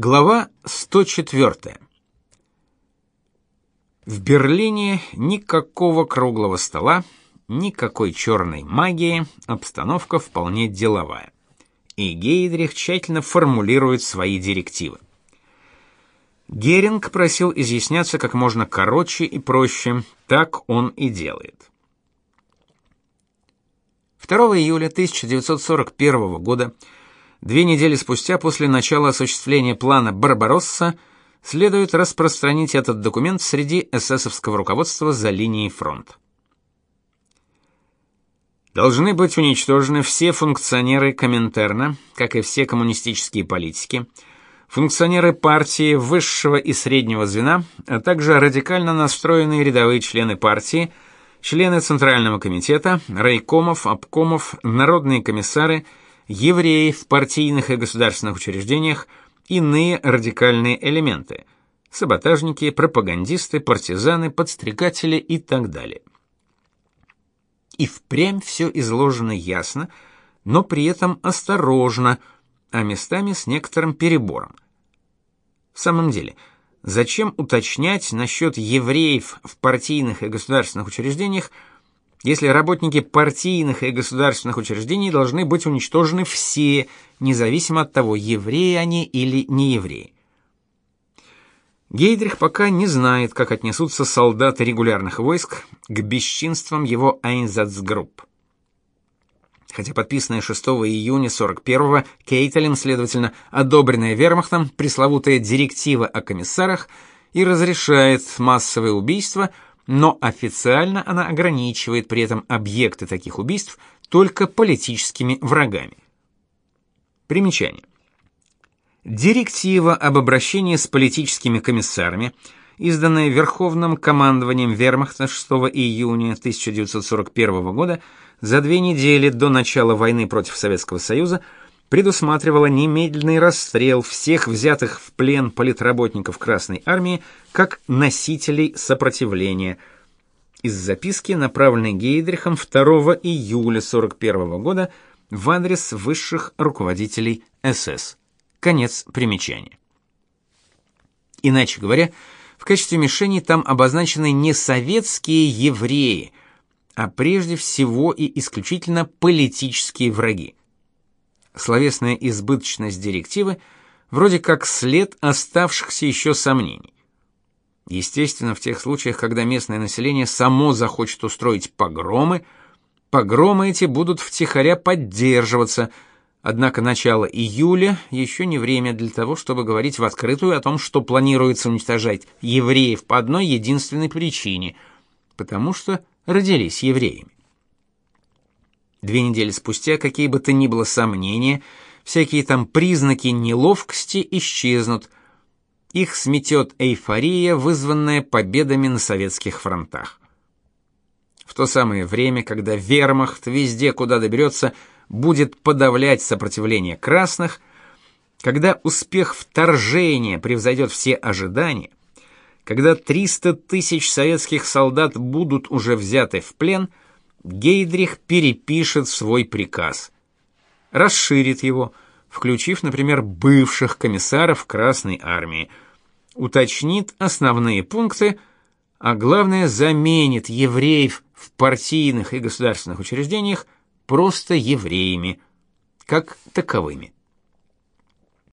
Глава 104. В Берлине никакого круглого стола, никакой черной магии, обстановка вполне деловая. И Гейдрих тщательно формулирует свои директивы. Геринг просил изъясняться как можно короче и проще, так он и делает. 2 июля 1941 года Две недели спустя после начала осуществления плана Барбаросса следует распространить этот документ среди эсэсовского руководства за линией фронта. Должны быть уничтожены все функционеры Коминтерна, как и все коммунистические политики, функционеры партии высшего и среднего звена, а также радикально настроенные рядовые члены партии, члены Центрального комитета, райкомов, обкомов, народные комиссары – евреи в партийных и государственных учреждениях, иные радикальные элементы – саботажники, пропагандисты, партизаны, подстрекатели и так далее. И впрямь все изложено ясно, но при этом осторожно, а местами с некоторым перебором. В самом деле, зачем уточнять насчет евреев в партийных и государственных учреждениях, если работники партийных и государственных учреждений должны быть уничтожены все, независимо от того, евреи они или не евреи. Гейдрих пока не знает, как отнесутся солдаты регулярных войск к бесчинствам его Айнзацгрупп. Хотя подписанная 6 июня 41-го Кейтелем, следовательно, одобренная Вермахтом пресловутая директива о комиссарах и разрешает массовые убийства – но официально она ограничивает при этом объекты таких убийств только политическими врагами. Примечание. Директива об обращении с политическими комиссарами, изданная Верховным командованием Вермахта 6 июня 1941 года, за две недели до начала войны против Советского Союза, предусматривала немедленный расстрел всех взятых в плен политработников Красной армии как носителей сопротивления. Из записки, направленной Гейдрихом 2 июля 41 года в адрес высших руководителей СС. Конец примечания. Иначе говоря, в качестве мишени там обозначены не советские евреи, а прежде всего и исключительно политические враги словесная избыточность директивы вроде как след оставшихся еще сомнений. Естественно, в тех случаях, когда местное население само захочет устроить погромы, погромы эти будут втихаря поддерживаться, однако начало июля еще не время для того, чтобы говорить в открытую о том, что планируется уничтожать евреев по одной единственной причине – потому что родились евреями. Две недели спустя какие бы то ни было сомнения, всякие там признаки неловкости исчезнут. Их сметет эйфория, вызванная победами на советских фронтах. В то самое время, когда вермахт везде, куда доберется, будет подавлять сопротивление красных, когда успех вторжения превзойдет все ожидания, когда 300 тысяч советских солдат будут уже взяты в плен – Гейдрих перепишет свой приказ, расширит его, включив, например, бывших комиссаров Красной армии, уточнит основные пункты, а главное заменит евреев в партийных и государственных учреждениях просто евреями, как таковыми.